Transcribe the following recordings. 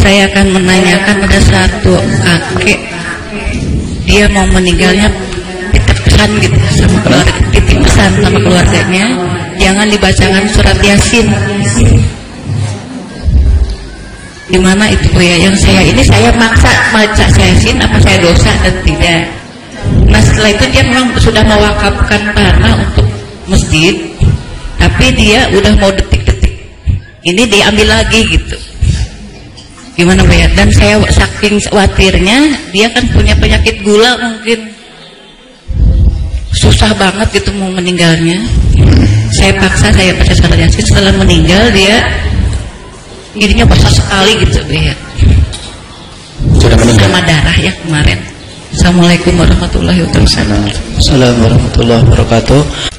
saya akan menanyakan pada satu kakek. Dia mau meninggalnya titip pesan gitu sama keluarga titip pesan sama keluarganya. Jangan dibacakan surat yasin. Gimana itu Bu ya? Yang saya ini saya maksa baca yasin apa saya dosa dan tidak? Nah setelah itu dia memang sudah mewakafkan tanah untuk masjid tapi dia udah mau detik-detik. Ini diambil lagi gitu gimana Pak ya? Dan saya saking khawatirnya dia kan punya penyakit gula mungkin. Susah banget gitu mau meninggalnya. Saya paksa saya baca surat yasin setelah meninggal dia jadinya basah sekali gitu ya. Sudah meninggal? Sama darah ya kemarin. Assalamualaikum warahmatullahi wabarakatuh. Assalamualaikum warahmatullahi wabarakatuh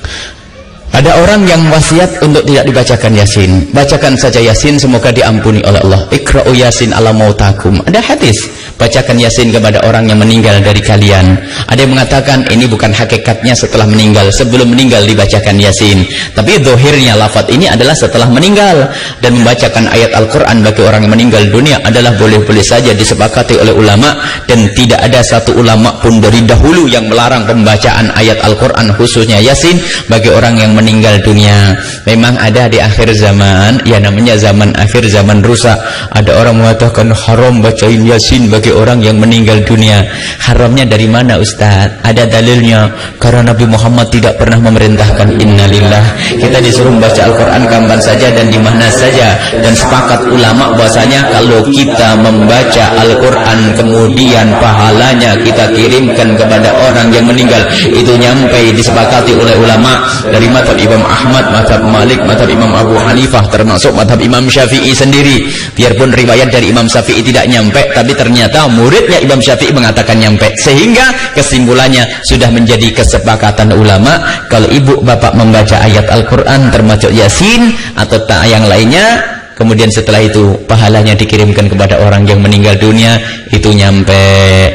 ada orang yang wasiat untuk tidak dibacakan Yasin. Bacakan saja Yasin semoga diampuni oleh Allah. Ikra'u Yasin ala mautakum. Ada hadis. Bacakan Yasin kepada orang yang meninggal dari kalian. Ada yang mengatakan ini bukan hakikatnya setelah meninggal. Sebelum meninggal dibacakan Yasin. Tapi dohirnya lafaz ini adalah setelah meninggal. Dan membacakan ayat Al-Quran bagi orang yang meninggal dunia adalah boleh-boleh saja disepakati oleh ulama. Dan tidak ada satu ulama pun dari dahulu yang melarang pembacaan ayat Al-Quran khususnya Yasin bagi orang yang meninggal dunia memang ada di akhir zaman ya namanya zaman akhir zaman rusak ada orang mengatakan haram bacain yasin bagi orang yang meninggal dunia. Haramnya dari mana Ustaz? Ada dalilnya. Karena Nabi Muhammad tidak pernah memerintahkan innalillah. Kita disuruh membaca Al-Quran kapan saja dan di mana saja. Dan sepakat ulama bahasanya kalau kita membaca Al-Quran kemudian pahalanya kita kirimkan kepada orang yang meninggal itu nyampe disepakati oleh ulama dari mata madhab Imam Ahmad, madhab Malik, madhab Imam Abu Hanifah, termasuk madhab Imam Syafi'i sendiri. Biarpun riwayat dari Imam Syafi'i tidak nyampe, tapi ternyata muridnya Imam Syafi'i mengatakan nyampe. Sehingga kesimpulannya sudah menjadi kesepakatan ulama, kalau ibu bapak membaca ayat Al-Quran termasuk Yasin atau tak yang lainnya, kemudian setelah itu pahalanya dikirimkan kepada orang yang meninggal dunia, itu nyampe.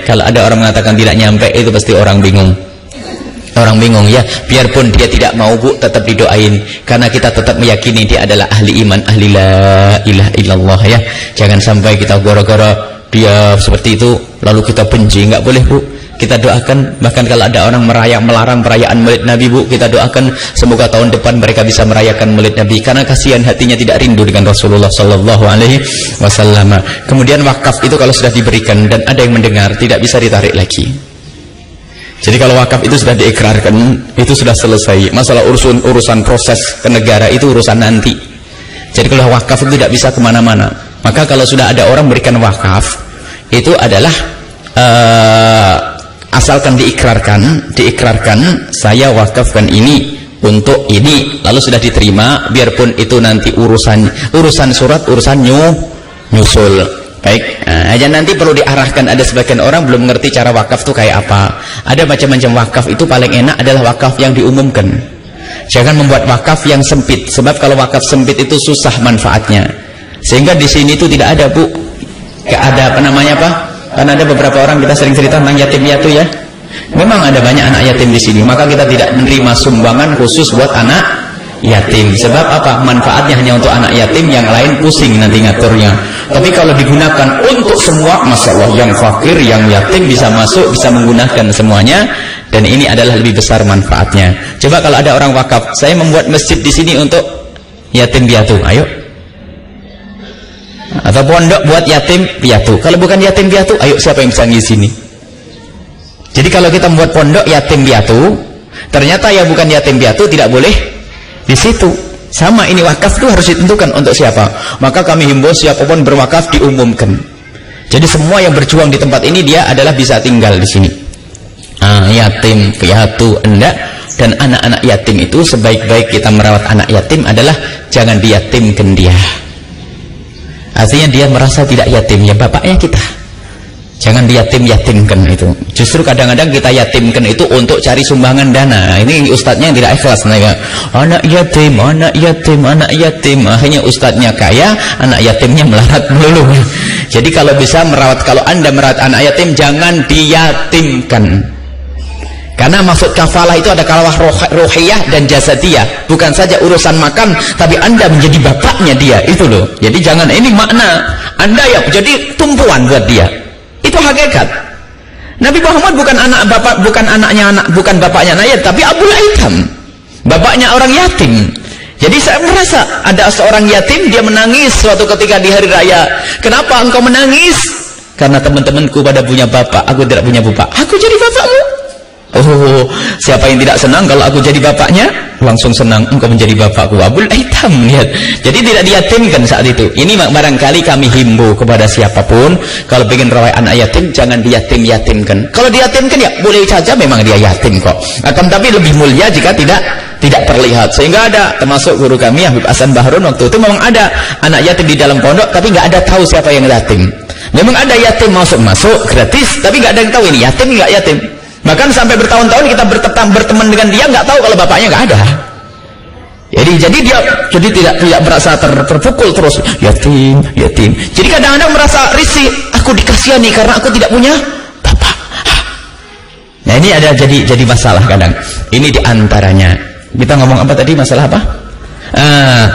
Kalau ada orang mengatakan tidak nyampe, itu pasti orang bingung orang bingung ya biarpun dia tidak mau bu tetap didoain karena kita tetap meyakini dia adalah ahli iman ahli la ilah illallah ya jangan sampai kita gara-gara dia seperti itu lalu kita benci nggak boleh bu kita doakan bahkan kalau ada orang merayak melarang perayaan Maulid Nabi Bu kita doakan semoga tahun depan mereka bisa merayakan Maulid Nabi karena kasihan hatinya tidak rindu dengan Rasulullah Sallallahu Alaihi Wasallam kemudian wakaf itu kalau sudah diberikan dan ada yang mendengar tidak bisa ditarik lagi jadi kalau wakaf itu sudah diikrarkan, itu sudah selesai. Masalah urusan urusan proses ke negara itu urusan nanti. Jadi kalau wakaf itu tidak bisa ke mana-mana. Maka kalau sudah ada orang berikan wakaf, itu adalah uh, asalkan diikrarkan, diikrarkan saya wakafkan ini untuk ini, lalu sudah diterima, biarpun itu nanti urusan urusan surat, urusan nyu, nyusul. Baik, nah, aja nanti perlu diarahkan ada sebagian orang belum mengerti cara wakaf itu kayak apa. Ada macam-macam wakaf itu paling enak adalah wakaf yang diumumkan. Jangan membuat wakaf yang sempit sebab kalau wakaf sempit itu susah manfaatnya. Sehingga di sini itu tidak ada, Bu. Gak ada apa namanya apa? Karena ada beberapa orang kita sering cerita tentang yatim piatu ya. Memang ada banyak anak yatim di sini, maka kita tidak menerima sumbangan khusus buat anak yatim. Sebab apa? Manfaatnya hanya untuk anak yatim yang lain pusing nanti ngaturnya. Tapi kalau digunakan untuk semua masalah yang fakir yang yatim bisa masuk bisa menggunakan semuanya dan ini adalah lebih besar manfaatnya. Coba kalau ada orang wakaf saya membuat masjid di sini untuk yatim piatu. Ayo atau pondok buat yatim piatu. Kalau bukan yatim piatu ayo siapa yang bisa ngisi sini jadi kalau kita membuat pondok yatim piatu ternyata ya bukan yatim piatu tidak boleh di situ. Sama ini wakaf itu harus ditentukan untuk siapa. Maka kami himbau siapa pun berwakaf diumumkan. Jadi semua yang berjuang di tempat ini dia adalah bisa tinggal di sini. Ah, yatim piatu enggak. Dan anak-anak yatim itu sebaik-baik kita merawat anak yatim adalah jangan diyatimkan dia artinya dia merasa tidak yatim ya bapaknya kita Jangan diyatim-yatimkan itu. Justru kadang-kadang kita yatimkan itu untuk cari sumbangan dana. Ini ustadznya yang tidak ikhlas mereka. Anak yatim, anak yatim, anak yatim. Akhirnya ustadznya kaya, anak yatimnya melarat melulu. Jadi kalau bisa merawat, kalau anda merawat anak yatim, jangan diyatimkan. Karena maksud kafalah itu ada kafalah rohiyah dan jasadiyah. Bukan saja urusan makan tapi anda menjadi bapaknya dia. Itu loh. Jadi jangan ini makna anda yang jadi tumpuan buat dia. Itu hakikat. Nabi Muhammad bukan anak bapak bukan anaknya anak bukan bapaknya anak tapi Abdul Aitam bapaknya orang yatim. Jadi saya merasa ada seorang yatim dia menangis suatu ketika di hari raya. Kenapa engkau menangis? Karena teman-temanku pada punya bapak aku tidak punya bapak aku jadi bapakmu Oh, siapa yang tidak senang kalau aku jadi bapaknya? Langsung senang, engkau menjadi bapakku. Abul Aitam, lihat. Jadi tidak diyatimkan saat itu. Ini barangkali kami himbau kepada siapa pun, kalau ingin rawai anak yatim, jangan diyatim-yatimkan. Kalau diyatimkan ya boleh saja memang dia yatim kok. Akan tapi lebih mulia jika tidak tidak terlihat. Sehingga ada termasuk guru kami Habib Hasan Bahrun waktu itu memang ada anak yatim di dalam pondok, tapi nggak ada tahu siapa yang yatim. Memang ada yatim masuk-masuk gratis, tapi nggak ada yang tahu ini yatim nggak yatim. Bahkan sampai bertahun-tahun kita berteman dengan dia nggak tahu kalau bapaknya nggak ada. Jadi jadi dia jadi tidak tidak merasa ter, terpukul terus yatim yatim. Jadi kadang-kadang merasa risih aku dikasihani karena aku tidak punya bapak. Nah ini ada jadi jadi masalah kadang. Ini di antaranya. Kita ngomong apa tadi masalah apa? Ah,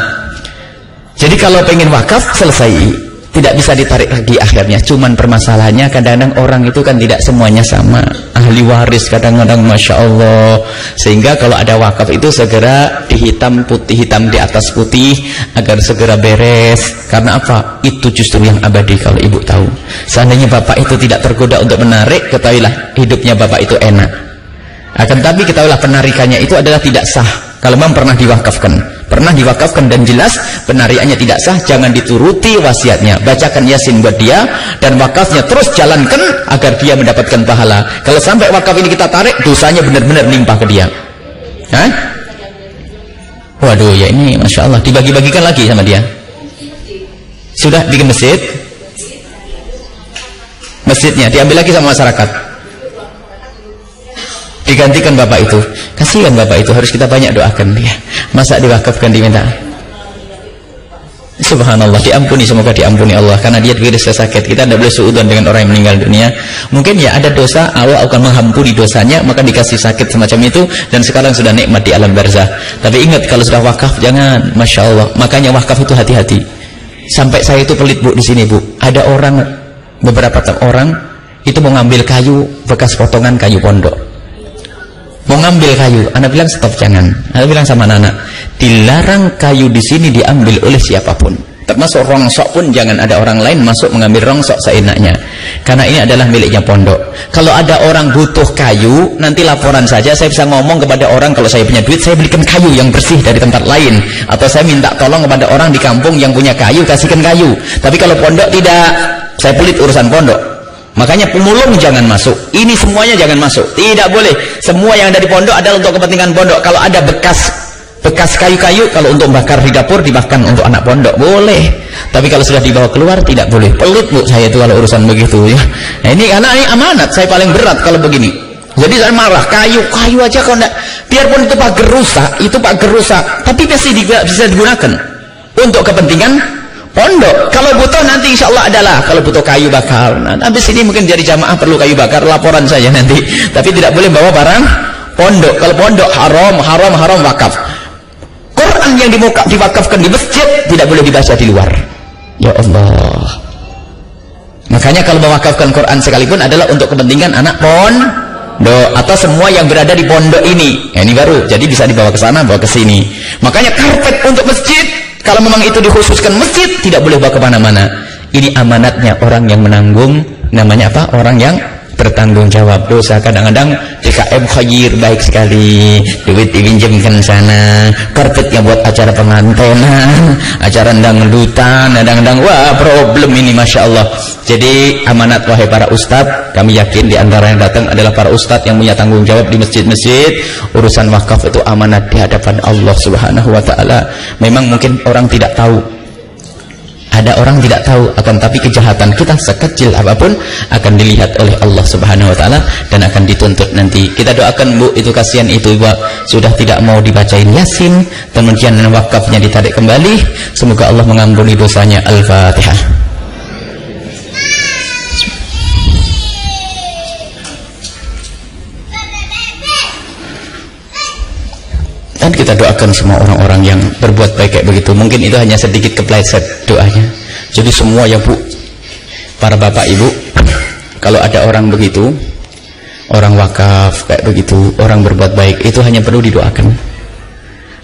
jadi kalau pengen wakaf selesai tidak bisa ditarik lagi akhirnya. Cuman permasalahannya kadang-kadang orang itu kan tidak semuanya sama. Ahli waris kadang-kadang Masya Allah. Sehingga kalau ada wakaf itu segera dihitam putih hitam di atas putih agar segera beres. Karena apa? itu justru yang abadi kalau ibu tahu. Seandainya bapak itu tidak tergoda untuk menarik ketahuilah hidupnya bapak itu enak akan tapi ketahuilah penarikannya itu adalah tidak sah. Kalau memang pernah diwakafkan. Pernah diwakafkan dan jelas penariannya tidak sah jangan dituruti wasiatnya. Bacakan yasin buat dia dan wakafnya terus jalankan agar dia mendapatkan pahala. Kalau sampai wakaf ini kita tarik dosanya benar-benar limpah ke dia. Hah? waduh ya ini Masya Allah. Dibagi-bagikan lagi sama dia. Sudah bikin masjid. Masjidnya diambil lagi sama masyarakat digantikan bapak itu. Kasihan bapak itu harus kita banyak doakan dia. Masa diwakafkan diminta? Subhanallah diampuni semoga diampuni Allah. Karena dia bisa sakit. Kita tidak boleh suudon dengan orang yang meninggal dunia. Mungkin ya ada dosa Allah akan mengampuni dosanya maka dikasih sakit semacam itu dan sekarang sudah nikmat di alam barzah. Tapi ingat kalau sudah wakaf jangan. Masya Allah. Makanya wakaf itu hati-hati. Sampai saya itu pelit bu di sini bu. Ada orang beberapa orang itu mau ngambil kayu bekas potongan kayu pondok mau ngambil kayu. Anak bilang stop jangan. Anak bilang sama anak dilarang kayu di sini diambil oleh siapa pun. Termasuk rongsok pun jangan ada orang lain masuk mengambil rongsok seenaknya. Karena ini adalah miliknya pondok. Kalau ada orang butuh kayu nanti laporan saja saya bisa ngomong kepada orang kalau saya punya duit saya belikan kayu yang bersih dari tempat lain. Atau saya minta tolong kepada orang di kampung yang punya kayu kasihkan kayu. Tapi kalau pondok tidak saya pelit urusan pondok Makanya pemulung jangan masuk. Ini semuanya jangan masuk. Tidak boleh. Semua yang ada di pondok adalah untuk kepentingan pondok. Kalau ada bekas bekas kayu-kayu kalau untuk bakar di dapur dibakar untuk anak pondok boleh. Tapi kalau sudah dibawa keluar tidak boleh. Pelit Bu saya itu kalau urusan begitu ya. Nah, ini karena ini amanat saya paling berat kalau begini. Jadi saya marah kayu, kayu aja kalau enggak biarpun itu pagar rusak, itu pagar rusak, tapi pasti bisa digunakan untuk kepentingan pondok nanti insya Allah adalah kalau butuh kayu bakar. Nah, habis ini mungkin jadi jamaah perlu kayu bakar laporan saja nanti. Tapi tidak boleh bawa barang pondok. Kalau pondok haram haram haram wakaf. Quran yang dimuka, diwakafkan di masjid tidak boleh dibaca di luar. Ya Allah. Makanya kalau mewakafkan Quran sekalipun adalah untuk kepentingan anak pondok atau semua yang berada di pondok ini. Ya, ini baru. Jadi bisa dibawa ke sana bawa ke sini. Makanya karpet untuk masjid kalau memang itu dikhususkan masjid, tidak boleh bawa ke mana-mana. Ini amanatnya orang yang menanggung, namanya apa? Orang yang bertanggung jawab. Dosa kadang-kadang DKM khair baik sekali. Duit dipinjamkan sana karpetnya buat acara pengantenan acara dangdutan kadang-kadang wah problem ini Masya Allah. Jadi amanat wahai para ustadz kami yakin di antara yang datang adalah para ustadz yang punya tanggung jawab di masjid-masjid. Urusan wakaf itu amanat di hadapan Allah subhanahu wa ta'ala. Memang mungkin orang tidak tahu ada orang tidak tahu akan tapi kejahatan kita sekecil apa pun akan dilihat oleh Allah Subhanahu wa taala dan akan dituntut nanti. Kita doakan Bu itu kasihan itu Ibu sudah tidak mau dibacain Yasin kemudian wakafnya ditarik kembali. Semoga Allah mengampuni dosanya. Al-Fatihah. Kita doakan semua orang-orang yang berbuat baik kayak begitu. Mungkin itu hanya sedikit kepleset doanya. Jadi semua ya bu. Para bapak ibu kalau ada orang begitu orang wakaf kayak begitu orang berbuat baik itu hanya perlu didoakan.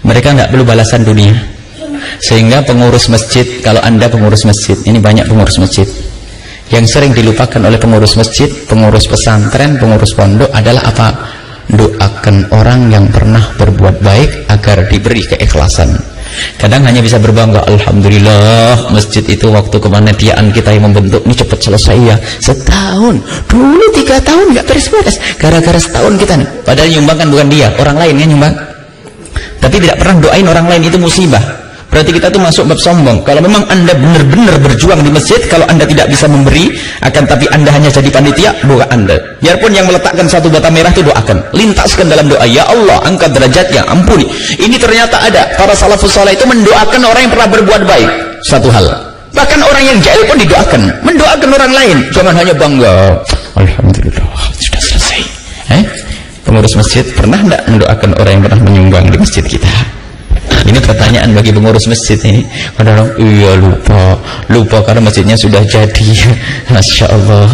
Mereka nggak perlu balasan dunia. Sehingga pengurus masjid kalau anda pengurus masjid ini banyak pengurus masjid. Yang sering dilupakan oleh pengurus masjid pengurus pesantren pengurus pondok adalah apa doakan orang yang pernah berbuat baik agar diberi keikhlasan. Kadang hanya bisa berbangga Alhamdulillah masjid itu waktu kemanetiaan kita yang membentuk ini cepat selesai ya. Setahun dulu tiga tahun nggak beres-beres. Gara-gara setahun kita nih. Padahal nyumbangkan bukan dia orang lain yang nyumbang. Tapi tidak pernah doain orang lain itu musibah berarti kita tuh masuk bab sombong. Kalau memang anda benar-benar berjuang di masjid kalau anda tidak bisa memberi akan tapi anda hanya jadi panitia doa anda. Biarpun yang meletakkan satu bata merah itu doakan. Lintaskan dalam doa ya Allah angkat derajatnya ampuni. Ini ternyata ada. Para salafus saleh itu mendoakan orang yang pernah berbuat baik. Satu hal. Bahkan orang yang jahil pun didoakan. Mendoakan orang lain. Jangan hanya bangga. Alhamdulillah. Sudah selesai. Eh? pengurus masjid pernah tidak mendoakan orang yang pernah menyumbang di masjid kita ini pertanyaan bagi pengurus masjid ini. Kadang iya lupa. Lupa karena masjidnya sudah jadi. Masya Allah